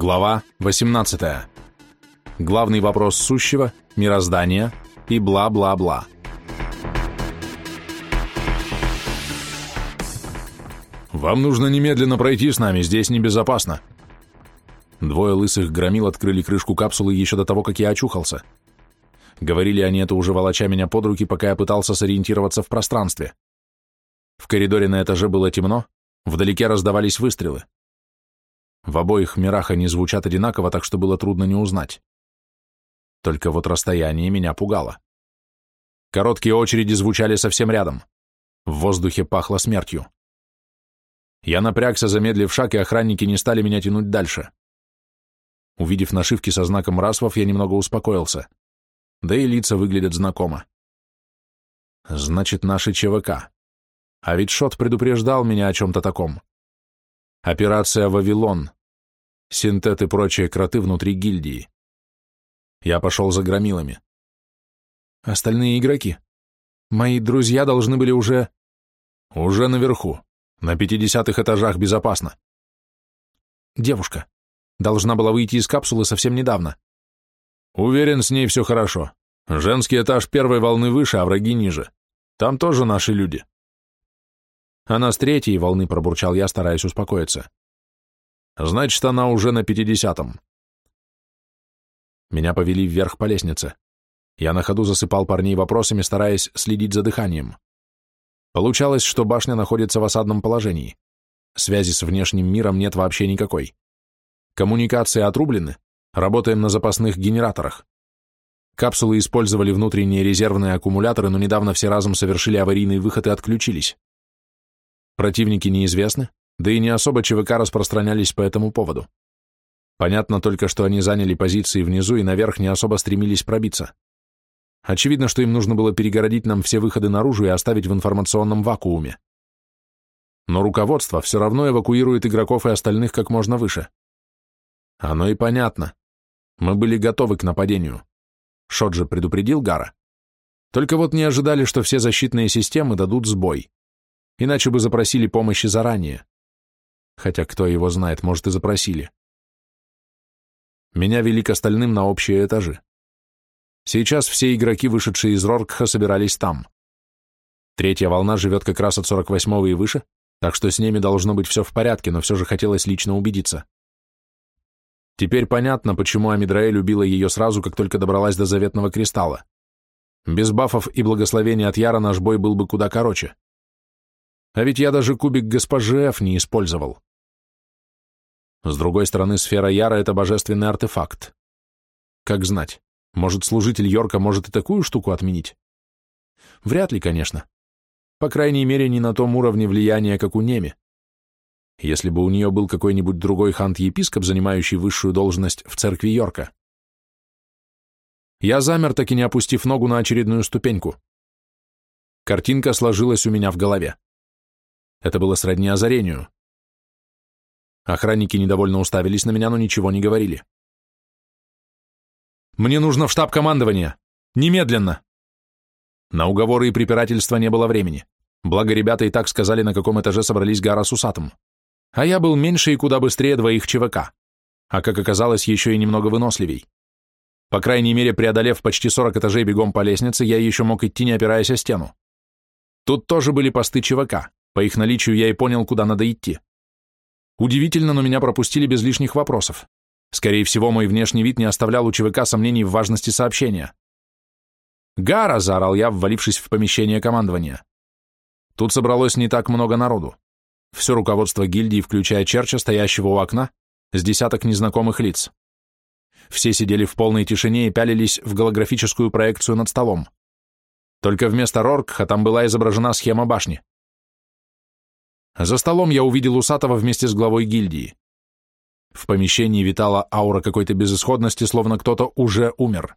Глава 18. Главный вопрос сущего, мироздания и бла-бла-бла. «Вам нужно немедленно пройти с нами, здесь небезопасно». Двое лысых громил открыли крышку капсулы еще до того, как я очухался. Говорили они это уже волоча меня под руки, пока я пытался сориентироваться в пространстве. В коридоре на этаже было темно, вдалеке раздавались выстрелы. В обоих мирах они звучат одинаково, так что было трудно не узнать. Только вот расстояние меня пугало. Короткие очереди звучали совсем рядом. В воздухе пахло смертью. Я напрягся, замедлив шаг, и охранники не стали меня тянуть дальше. Увидев нашивки со знаком расвов, я немного успокоился. Да и лица выглядят знакомо. Значит, наши ЧВК. А ведь Шот предупреждал меня о чем-то таком. Операция «Вавилон». Синтет и прочие кроты внутри гильдии. Я пошел за громилами. Остальные игроки. Мои друзья должны были уже... Уже наверху. На пятидесятых этажах безопасно. Девушка. Должна была выйти из капсулы совсем недавно. Уверен, с ней все хорошо. Женский этаж первой волны выше, а враги ниже. Там тоже наши люди. Она с третьей волны, пробурчал я, стараясь успокоиться. Значит, она уже на пятидесятом. Меня повели вверх по лестнице. Я на ходу засыпал парней вопросами, стараясь следить за дыханием. Получалось, что башня находится в осадном положении. Связи с внешним миром нет вообще никакой. Коммуникации отрублены, работаем на запасных генераторах. Капсулы использовали внутренние резервные аккумуляторы, но недавно все разом совершили аварийный выход и отключились. Противники неизвестны, да и не особо ЧВК распространялись по этому поводу. Понятно только, что они заняли позиции внизу и наверх не особо стремились пробиться. Очевидно, что им нужно было перегородить нам все выходы наружу и оставить в информационном вакууме. Но руководство все равно эвакуирует игроков и остальных как можно выше. Оно и понятно. Мы были готовы к нападению. Шот же предупредил Гара. Только вот не ожидали, что все защитные системы дадут сбой иначе бы запросили помощи заранее. Хотя кто его знает, может и запросили. Меня вели к остальным на общие этажи. Сейчас все игроки, вышедшие из Роркха, собирались там. Третья волна живет как раз от 48-го и выше, так что с ними должно быть все в порядке, но все же хотелось лично убедиться. Теперь понятно, почему Амидраэль любила ее сразу, как только добралась до заветного кристалла. Без бафов и благословения от Яра наш бой был бы куда короче. А ведь я даже кубик госпожи Ф не использовал. С другой стороны, сфера Яра — это божественный артефакт. Как знать, может, служитель Йорка может и такую штуку отменить? Вряд ли, конечно. По крайней мере, не на том уровне влияния, как у Неми. Если бы у нее был какой-нибудь другой хант-епископ, занимающий высшую должность в церкви Йорка. Я замер, так и не опустив ногу на очередную ступеньку. Картинка сложилась у меня в голове. Это было сродни озарению. Охранники недовольно уставились на меня, но ничего не говорили. «Мне нужно в штаб командования! Немедленно!» На уговоры и препирательства не было времени. Благо, ребята и так сказали, на каком этаже собрались Гара с Усатом. А я был меньше и куда быстрее двоих ЧВК. А как оказалось, еще и немного выносливей. По крайней мере, преодолев почти 40 этажей бегом по лестнице, я еще мог идти, не опираясь о стену. Тут тоже были посты ЧВК. По их наличию я и понял, куда надо идти. Удивительно, но меня пропустили без лишних вопросов. Скорее всего, мой внешний вид не оставлял у ЧВК сомнений в важности сообщения. «Гара!» — заорал я, ввалившись в помещение командования. Тут собралось не так много народу. Все руководство гильдии, включая Черча, стоящего у окна, с десяток незнакомых лиц. Все сидели в полной тишине и пялились в голографическую проекцию над столом. Только вместо Роркха там была изображена схема башни. За столом я увидел Усатого вместе с главой гильдии. В помещении витала аура какой-то безысходности, словно кто-то уже умер.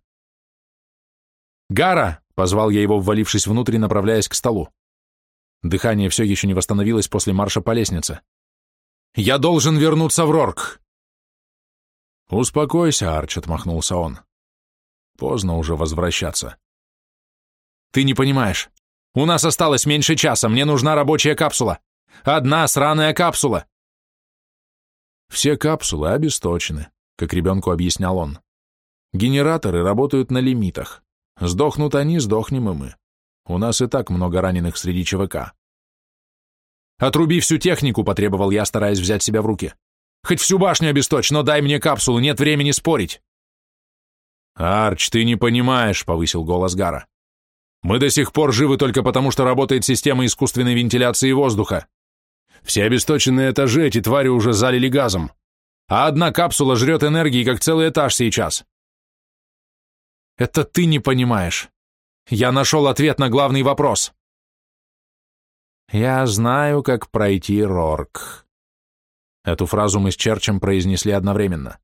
«Гара!» — позвал я его, ввалившись внутрь, направляясь к столу. Дыхание все еще не восстановилось после марша по лестнице. «Я должен вернуться в Рорк!» «Успокойся, Арч», — отмахнулся он. «Поздно уже возвращаться». «Ты не понимаешь. У нас осталось меньше часа, мне нужна рабочая капсула. Одна сраная капсула. Все капсулы обесточены, — как ребенку объяснял он. «Генераторы работают на лимитах. Сдохнут они, сдохнем и мы. У нас и так много раненых среди ЧВК». «Отруби всю технику», — потребовал я, стараясь взять себя в руки. «Хоть всю башню обесточь, но дай мне капсулу, нет времени спорить». «Арч, ты не понимаешь», — повысил голос Гара. «Мы до сих пор живы только потому, что работает система искусственной вентиляции воздуха. Все обесточенные этажи эти твари уже залили газом, а одна капсула жрет энергии, как целый этаж сейчас». «Это ты не понимаешь. Я нашел ответ на главный вопрос». «Я знаю, как пройти Рорк». Эту фразу мы с Черчем произнесли одновременно.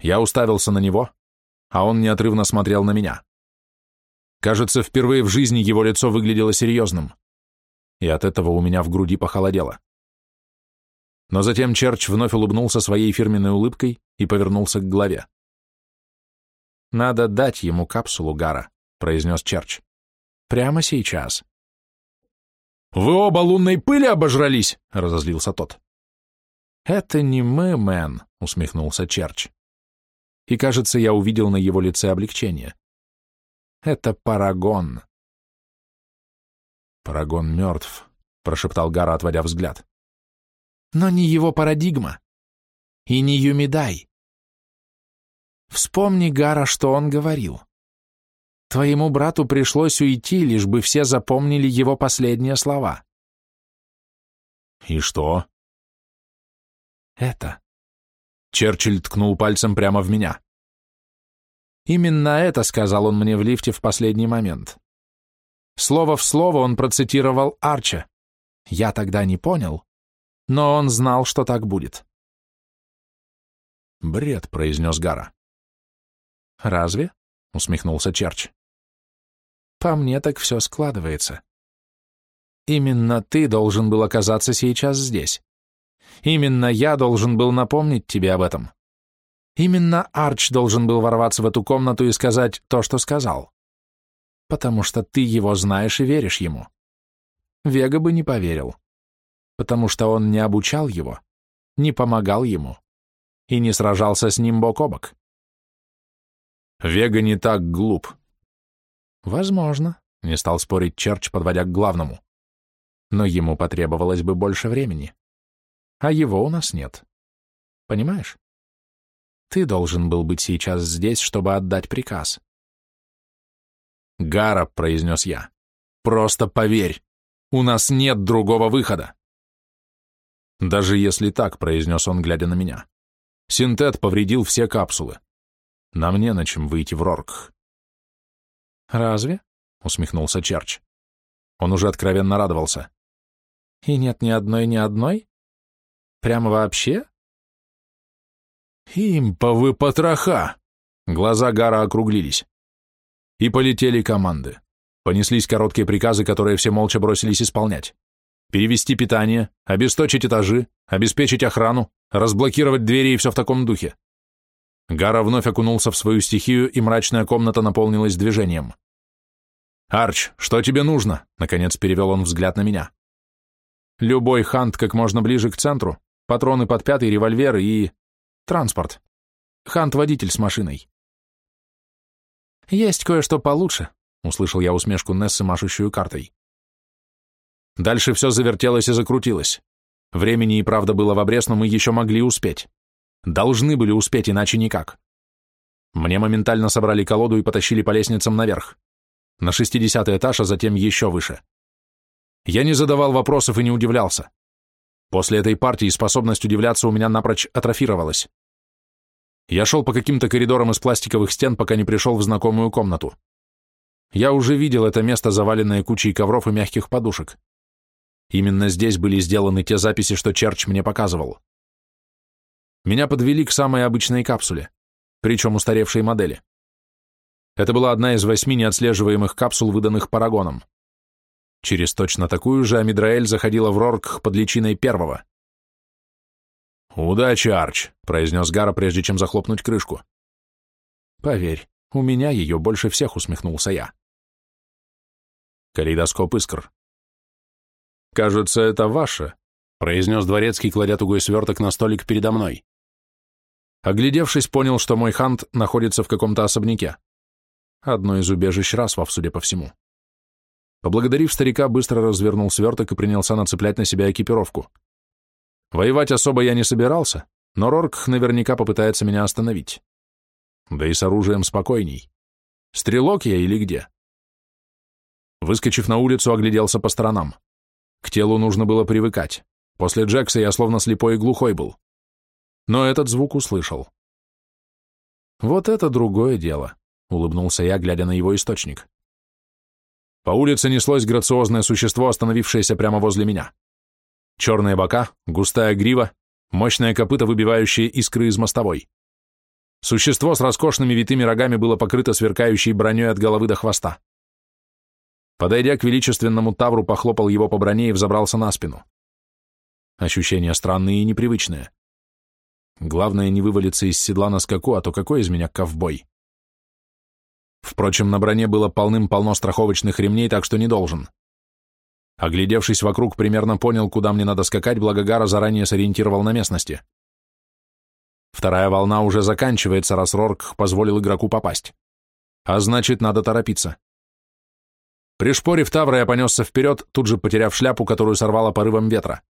Я уставился на него, а он неотрывно смотрел на меня. Кажется, впервые в жизни его лицо выглядело серьезным, и от этого у меня в груди похолодело. Но затем Черч вновь улыбнулся своей фирменной улыбкой и повернулся к главе. «Надо дать ему капсулу Гара», — произнес Черч. «Прямо сейчас». «Вы оба лунной пыли обожрались?» — разозлился тот. «Это не мы, мэн», — усмехнулся Черч и, кажется, я увидел на его лице облегчение. Это Парагон. Парагон мертв, прошептал Гара, отводя взгляд. Но не его парадигма. И не Юмидай. Вспомни, Гара, что он говорил. Твоему брату пришлось уйти, лишь бы все запомнили его последние слова. И что? Это. Черчилль ткнул пальцем прямо в меня. Именно это сказал он мне в лифте в последний момент. Слово в слово он процитировал Арча. Я тогда не понял, но он знал, что так будет. «Бред», — произнес Гара. «Разве?» — усмехнулся Черч. «По мне так все складывается. Именно ты должен был оказаться сейчас здесь. Именно я должен был напомнить тебе об этом. Именно Арч должен был ворваться в эту комнату и сказать то, что сказал. Потому что ты его знаешь и веришь ему. Вега бы не поверил. Потому что он не обучал его, не помогал ему и не сражался с ним бок о бок. Вега не так глуп. Возможно, не стал спорить Черч, подводя к главному. Но ему потребовалось бы больше времени а его у нас нет. Понимаешь? Ты должен был быть сейчас здесь, чтобы отдать приказ. «Гара», — произнес я, — «просто поверь, у нас нет другого выхода». «Даже если так», — произнес он, глядя на меня, — «синтет повредил все капсулы. Нам не на чем выйти в Рорк». «Разве?» — усмехнулся Черч. Он уже откровенно радовался. «И нет ни одной, ни одной?» Прямо вообще? Имповы потроха! Глаза Гара округлились. И полетели команды. Понеслись короткие приказы, которые все молча бросились исполнять. Перевести питание, обесточить этажи, обеспечить охрану, разблокировать двери и все в таком духе. Гара вновь окунулся в свою стихию, и мрачная комната наполнилась движением. «Арч, что тебе нужно?» — наконец перевел он взгляд на меня. «Любой хант как можно ближе к центру, патроны под пятый, револьвер и... транспорт. Хант-водитель с машиной. «Есть кое-что получше», — услышал я усмешку Нессы, машущую картой. Дальше все завертелось и закрутилось. Времени и правда было в обрез, но мы еще могли успеть. Должны были успеть, иначе никак. Мне моментально собрали колоду и потащили по лестницам наверх. На шестидесятый этаж, а затем еще выше. Я не задавал вопросов и не удивлялся. После этой партии способность удивляться у меня напрочь атрофировалась. Я шел по каким-то коридорам из пластиковых стен, пока не пришел в знакомую комнату. Я уже видел это место, заваленное кучей ковров и мягких подушек. Именно здесь были сделаны те записи, что Черч мне показывал. Меня подвели к самой обычной капсуле, причем устаревшей модели. Это была одна из восьми неотслеживаемых капсул, выданных Парагоном. Через точно такую же Амидраэль заходила в Рорк под личиной первого. «Удачи, Арч», — произнес Гара, прежде чем захлопнуть крышку. «Поверь, у меня ее больше всех», — усмехнулся я. Калейдоскоп искр. «Кажется, это ваше», — произнес дворецкий, кладя тугой сверток на столик передо мной. Оглядевшись, понял, что мой хант находится в каком-то особняке. Одно из убежищ Расвав, судя по всему. Поблагодарив старика, быстро развернул сверток и принялся нацеплять на себя экипировку. Воевать особо я не собирался, но Рорк наверняка попытается меня остановить. Да и с оружием спокойней. Стрелок я или где? Выскочив на улицу, огляделся по сторонам. К телу нужно было привыкать. После Джекса я словно слепой и глухой был. Но этот звук услышал. «Вот это другое дело», — улыбнулся я, глядя на его источник. По улице неслось грациозное существо, остановившееся прямо возле меня. Черные бока, густая грива, мощное копыто, выбивающее искры из мостовой. Существо с роскошными витыми рогами было покрыто сверкающей броней от головы до хвоста. Подойдя к величественному тавру, похлопал его по броне и взобрался на спину. Ощущения странные и непривычные. Главное не вывалиться из седла на скаку, а то какой из меня ковбой. Впрочем, на броне было полным-полно страховочных ремней, так что не должен. Оглядевшись вокруг, примерно понял, куда мне надо скакать, благо Гара заранее сориентировал на местности. Вторая волна уже заканчивается, раз Рорк позволил игроку попасть. А значит, надо торопиться. Пришпорив Тавра, я понесся вперед, тут же потеряв шляпу, которую сорвало порывом ветра.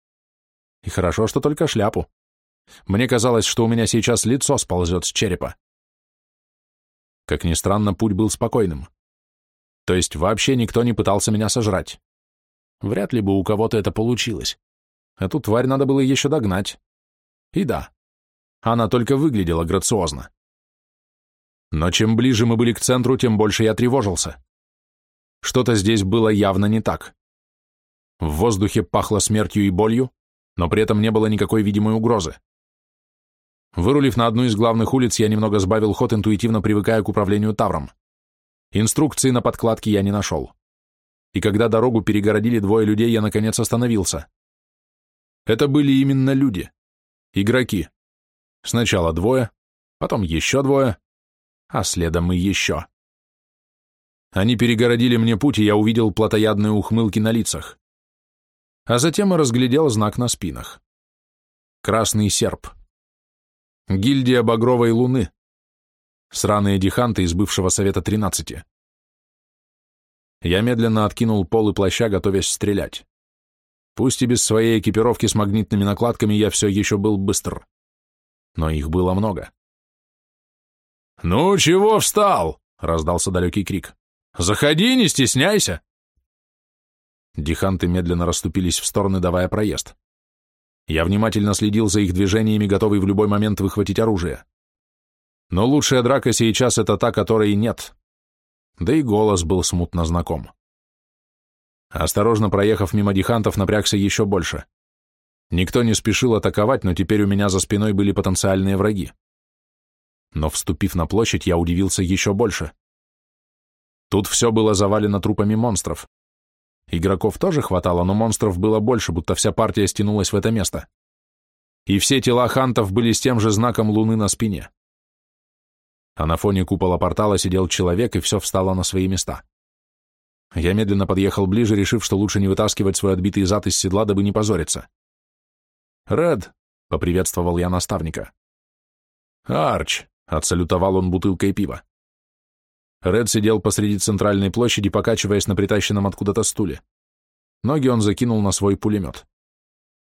И хорошо, что только шляпу. Мне казалось, что у меня сейчас лицо сползет с черепа. Как ни странно, путь был спокойным. То есть вообще никто не пытался меня сожрать. Вряд ли бы у кого-то это получилось. Эту тварь надо было еще догнать. И да, она только выглядела грациозно. Но чем ближе мы были к центру, тем больше я тревожился. Что-то здесь было явно не так. В воздухе пахло смертью и болью, но при этом не было никакой видимой угрозы. Вырулив на одну из главных улиц, я немного сбавил ход, интуитивно привыкая к управлению Тавром. Инструкции на подкладке я не нашел. И когда дорогу перегородили двое людей, я наконец остановился. Это были именно люди. Игроки. Сначала двое, потом еще двое, а следом и еще. Они перегородили мне путь, и я увидел плотоядные ухмылки на лицах. А затем и разглядел знак на спинах. Красный серп. Гильдия Багровой Луны. Сраные диханты из бывшего Совета Тринадцати. Я медленно откинул пол и плаща, готовясь стрелять. Пусть и без своей экипировки с магнитными накладками я все еще был быстр. Но их было много. «Ну, чего встал?» — раздался далекий крик. Заходи, не стесняйся!» Диханты медленно расступились в стороны, давая проезд. Я внимательно следил за их движениями, готовый в любой момент выхватить оружие. Но лучшая драка сейчас — это та, которой нет. Да и голос был смутно знаком. Осторожно проехав мимо дихантов, напрягся еще больше. Никто не спешил атаковать, но теперь у меня за спиной были потенциальные враги. Но вступив на площадь, я удивился еще больше. Тут все было завалено трупами монстров. Игроков тоже хватало, но монстров было больше, будто вся партия стянулась в это место. И все тела хантов были с тем же знаком луны на спине. А на фоне купола портала сидел человек, и все встало на свои места. Я медленно подъехал ближе, решив, что лучше не вытаскивать свой отбитый зад из седла, дабы не позориться. «Ред», — поприветствовал я наставника. «Арч», — отсалютовал он бутылкой пива. Ред сидел посреди центральной площади, покачиваясь на притащенном откуда-то стуле. Ноги он закинул на свой пулемет.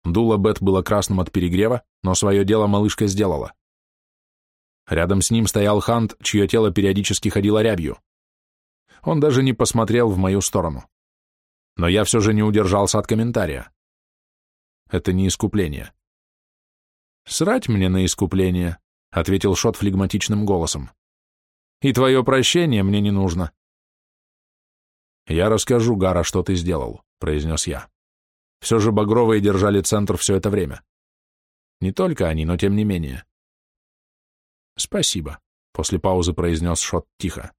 Дуло Бет было красным от перегрева, но свое дело малышка сделала. Рядом с ним стоял Хант, чье тело периодически ходило рябью. Он даже не посмотрел в мою сторону. Но я все же не удержался от комментария. Это не искупление. «Срать мне на искупление», — ответил Шот флегматичным голосом и твое прощение мне не нужно. «Я расскажу, Гара, что ты сделал», — произнес я. «Все же Багровые держали центр все это время. Не только они, но тем не менее». «Спасибо», — после паузы произнес Шот тихо.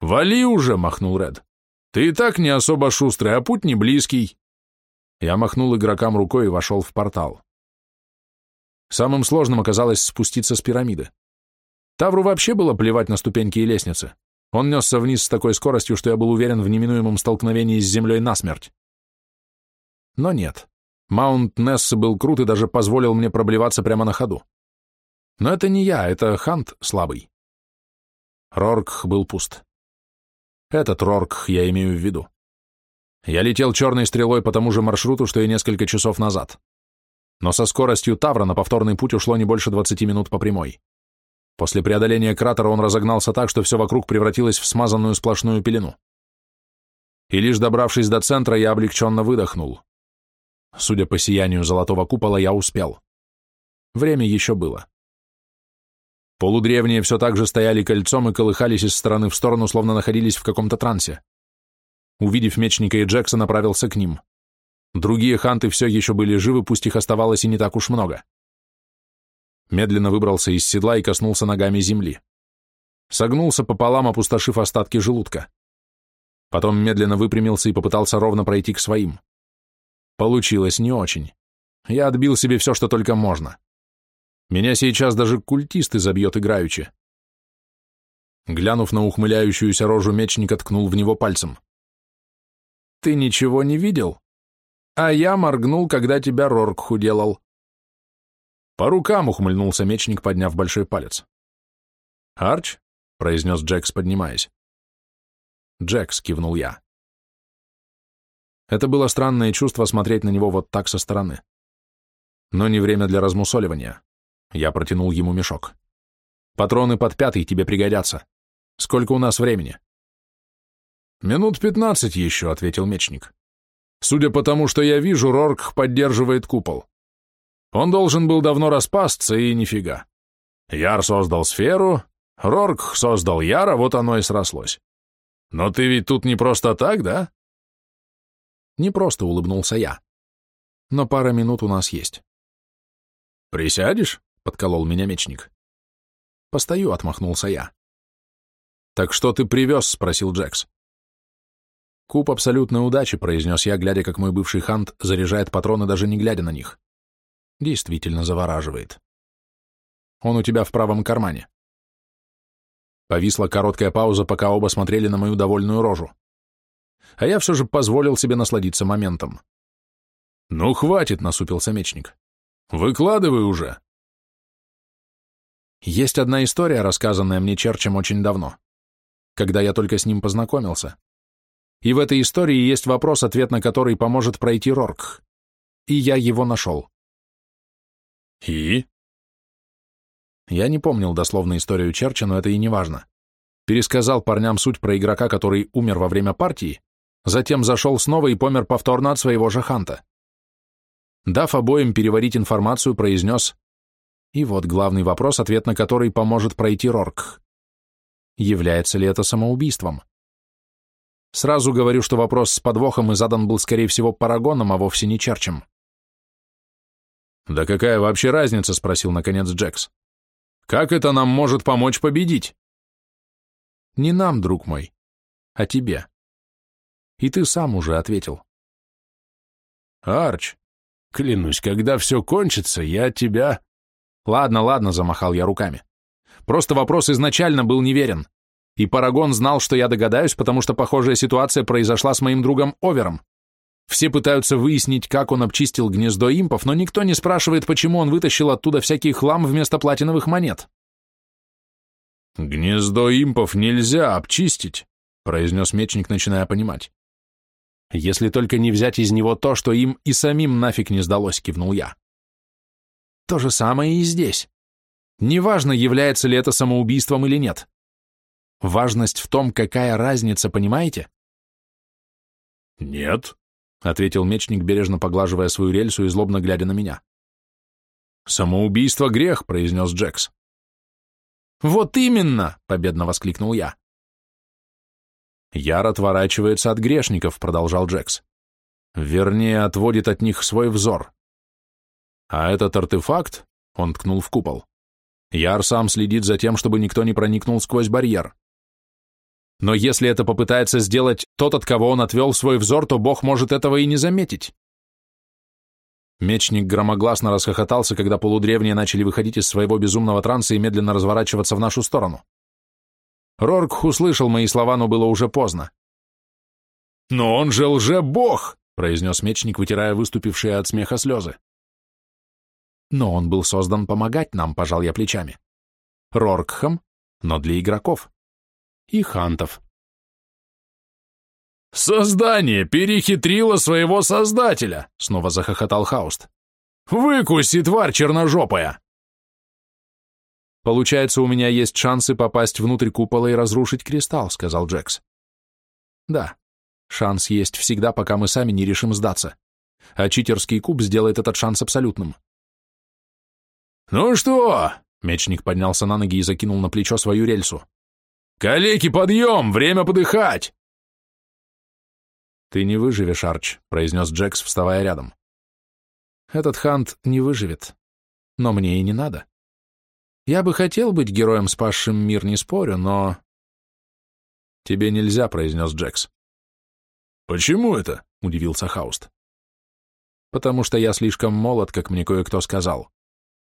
«Вали уже!» — махнул Ред. «Ты и так не особо шустрый, а путь не близкий». Я махнул игрокам рукой и вошел в портал. Самым сложным оказалось спуститься с пирамиды. Тавру вообще было плевать на ступеньки и лестницы. Он несся вниз с такой скоростью, что я был уверен в неминуемом столкновении с землей насмерть. Но нет. Маунт Несс был крут и даже позволил мне проблеваться прямо на ходу. Но это не я, это Хант слабый. Рорк был пуст. Этот Рорк я имею в виду. Я летел черной стрелой по тому же маршруту, что и несколько часов назад. Но со скоростью Тавра на повторный путь ушло не больше 20 минут по прямой. После преодоления кратера он разогнался так, что все вокруг превратилось в смазанную сплошную пелену. И лишь добравшись до центра, я облегченно выдохнул. Судя по сиянию золотого купола, я успел. Время еще было. Полудревние все так же стояли кольцом и колыхались из стороны в сторону, словно находились в каком-то трансе. Увидев мечника и Джекса, направился к ним. Другие ханты все еще были живы, пусть их оставалось и не так уж много. Медленно выбрался из седла и коснулся ногами земли. Согнулся пополам, опустошив остатки желудка. Потом медленно выпрямился и попытался ровно пройти к своим. Получилось не очень. Я отбил себе все, что только можно. Меня сейчас даже культисты забьет играючи. Глянув на ухмыляющуюся рожу мечника, ткнул в него пальцем. «Ты ничего не видел? А я моргнул, когда тебя Рорк уделал». «По рукам!» — ухмыльнулся мечник, подняв большой палец. «Арч?» — произнес Джекс, поднимаясь. «Джекс», — кивнул я. Это было странное чувство смотреть на него вот так со стороны. Но не время для размусоливания. Я протянул ему мешок. Патроны под пятый тебе пригодятся. Сколько у нас времени? Минут пятнадцать еще, ответил мечник. Судя по тому, что я вижу, Рорк поддерживает купол. Он должен был давно распасться, и нифига. Яр создал сферу, Рорк создал Яра, вот оно и срослось. Но ты ведь тут не просто так, да? Не просто улыбнулся я. Но пара минут у нас есть. Присядешь? Подколол меня мечник. «Постою», — отмахнулся я. «Так что ты привез?» — спросил Джекс. «Куб абсолютной удачи», — произнес я, глядя, как мой бывший хант заряжает патроны, даже не глядя на них. Действительно завораживает. Он у тебя в правом кармане. Повисла короткая пауза, пока оба смотрели на мою довольную рожу. А я все же позволил себе насладиться моментом. «Ну, хватит», — насупился мечник. «Выкладывай уже». Есть одна история, рассказанная мне Черчем очень давно, когда я только с ним познакомился. И в этой истории есть вопрос, ответ на который поможет пройти Рорк. И я его нашел. И? Я не помнил дословно историю Черча, но это и не важно. Пересказал парням суть про игрока, который умер во время партии, затем зашел снова и помер повторно от своего же ханта. Дав обоим переварить информацию, произнес и вот главный вопрос, ответ на который поможет пройти Рорк. Является ли это самоубийством? Сразу говорю, что вопрос с подвохом и задан был, скорее всего, Парагоном, а вовсе не Черчем. «Да какая вообще разница?» — спросил, наконец, Джекс. «Как это нам может помочь победить?» «Не нам, друг мой, а тебе. И ты сам уже ответил». «Арч, клянусь, когда все кончится, я тебя...» Ладно, ладно, замахал я руками. Просто вопрос изначально был неверен. И Парагон знал, что я догадаюсь, потому что похожая ситуация произошла с моим другом Овером. Все пытаются выяснить, как он обчистил гнездо импов, но никто не спрашивает, почему он вытащил оттуда всякий хлам вместо платиновых монет. «Гнездо импов нельзя обчистить», — произнес мечник, начиная понимать. «Если только не взять из него то, что им и самим нафиг не сдалось», — кивнул я. То же самое и здесь. Неважно, является ли это самоубийством или нет. Важность в том, какая разница, понимаете? Нет, — ответил мечник, бережно поглаживая свою рельсу и злобно глядя на меня. «Самоубийство — грех», — произнес Джекс. «Вот именно!» — победно воскликнул я. «Яр отворачивается от грешников», — продолжал Джекс. «Вернее, отводит от них свой взор. А этот артефакт, он ткнул в купол, Яр сам следит за тем, чтобы никто не проникнул сквозь барьер. Но если это попытается сделать тот, от кого он отвел свой взор, то Бог может этого и не заметить. Мечник громогласно расхохотался, когда полудревние начали выходить из своего безумного транса и медленно разворачиваться в нашу сторону. Рорк услышал мои слова, но было уже поздно. «Но он же лже-бог!» — произнес мечник, вытирая выступившие от смеха слезы. Но он был создан помогать нам, пожал я плечами. Роркхам, но для игроков. И хантов. «Создание перехитрило своего создателя!» — снова захохотал Хауст. «Выкуси, тварь черножопая!» «Получается, у меня есть шансы попасть внутрь купола и разрушить кристалл», — сказал Джекс. «Да, шанс есть всегда, пока мы сами не решим сдаться. А читерский куб сделает этот шанс абсолютным». «Ну что?» — мечник поднялся на ноги и закинул на плечо свою рельсу. «Калеки, подъем! Время подыхать!» «Ты не выживешь, Арч», — произнес Джекс, вставая рядом. «Этот Хант не выживет. Но мне и не надо. Я бы хотел быть героем, спасшим мир, не спорю, но...» «Тебе нельзя», — произнес Джекс. «Почему это?» — удивился Хауст. «Потому что я слишком молод, как мне кое-кто сказал.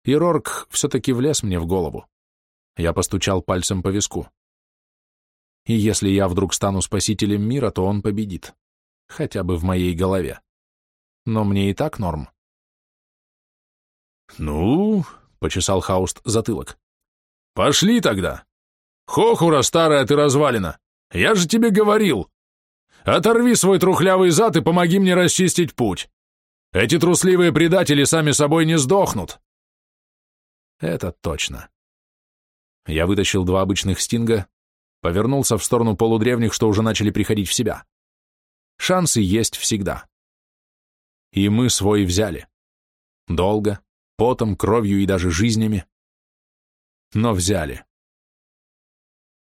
И Рорк все-таки влез мне в голову. Я постучал пальцем по виску. И если я вдруг стану спасителем мира, то он победит. Хотя бы в моей голове. Но мне и так норм. «Ну?» — почесал Хауст затылок. «Пошли тогда! Хохура старая ты развалина! Я же тебе говорил! Оторви свой трухлявый зад и помоги мне расчистить путь! Эти трусливые предатели сами собой не сдохнут!» Это точно. Я вытащил два обычных стинга, повернулся в сторону полудревних, что уже начали приходить в себя. Шансы есть всегда. И мы свой взяли. Долго, потом, кровью и даже жизнями. Но взяли.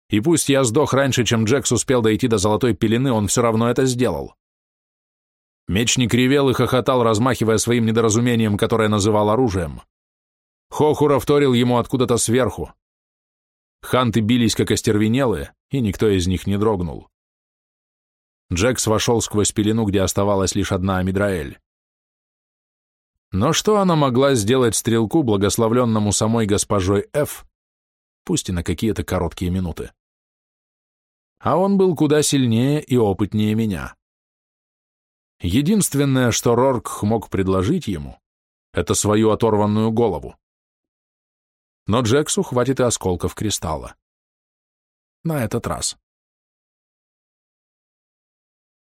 И пусть я сдох раньше, чем Джекс успел дойти до золотой пелены, он все равно это сделал. Мечник ревел и хохотал, размахивая своим недоразумением, которое называл оружием. Хохура вторил ему откуда-то сверху. Ханты бились как остервенелые, и никто из них не дрогнул. Джекс вошел сквозь пелену, где оставалась лишь одна Амидраэль. Но что она могла сделать стрелку, благословленному самой госпожой Ф, пусть и на какие-то короткие минуты? А он был куда сильнее и опытнее меня. Единственное, что Рорк мог предложить ему, это свою оторванную голову но Джексу хватит и осколков кристалла. На этот раз.